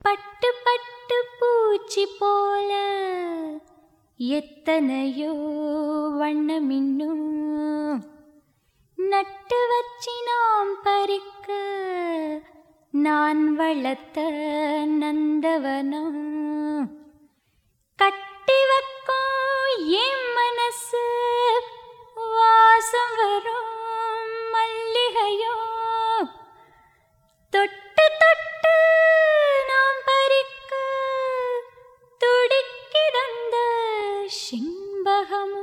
பட்டு பட்டு பூச்சி போல எத்தனையோ வண்ணமின்னும் நட்டு வச்சினாம் பறிக்க நான் வளர்த்த நந்தவனம். విరహము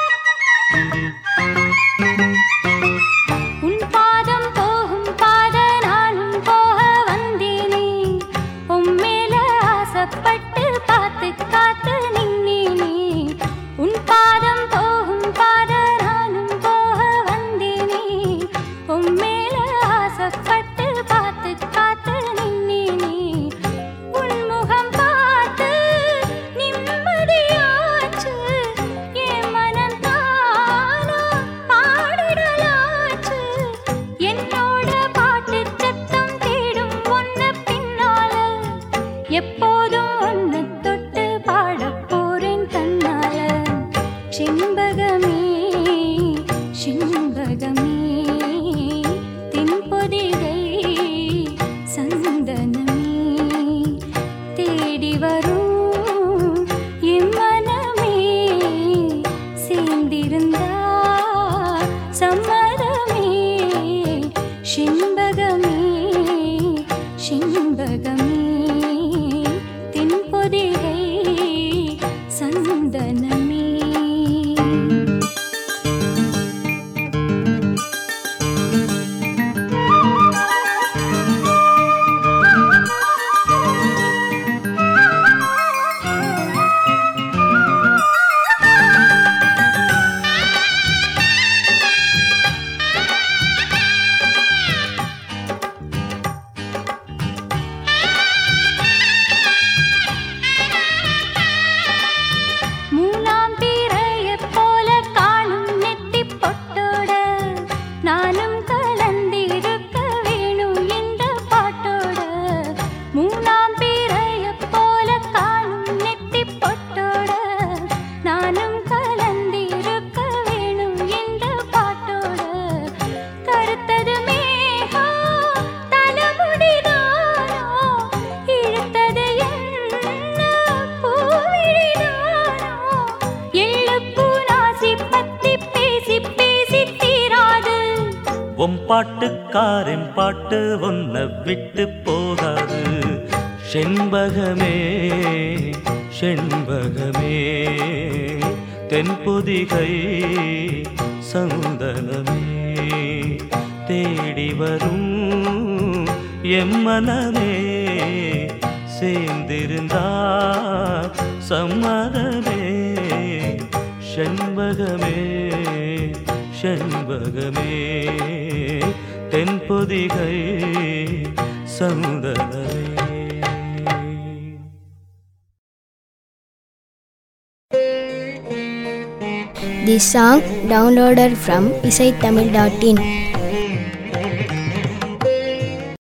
रमि शिम्ब உன் பாட்டுக்காரன் பாட்டு ஒன்ன விட்டு போகாது. செண்பகமே செண்பகமே. தென்புதிகை சந்தனமே தேடி வரும் எம்மனமே சேர்ந்திருந்தார் சம்மதமே. செண்பகமே செண்பகமே. தென்பொதிகை சந்தனமே This song downloaded from isaithamil.in.